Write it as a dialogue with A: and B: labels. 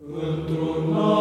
A: Minunat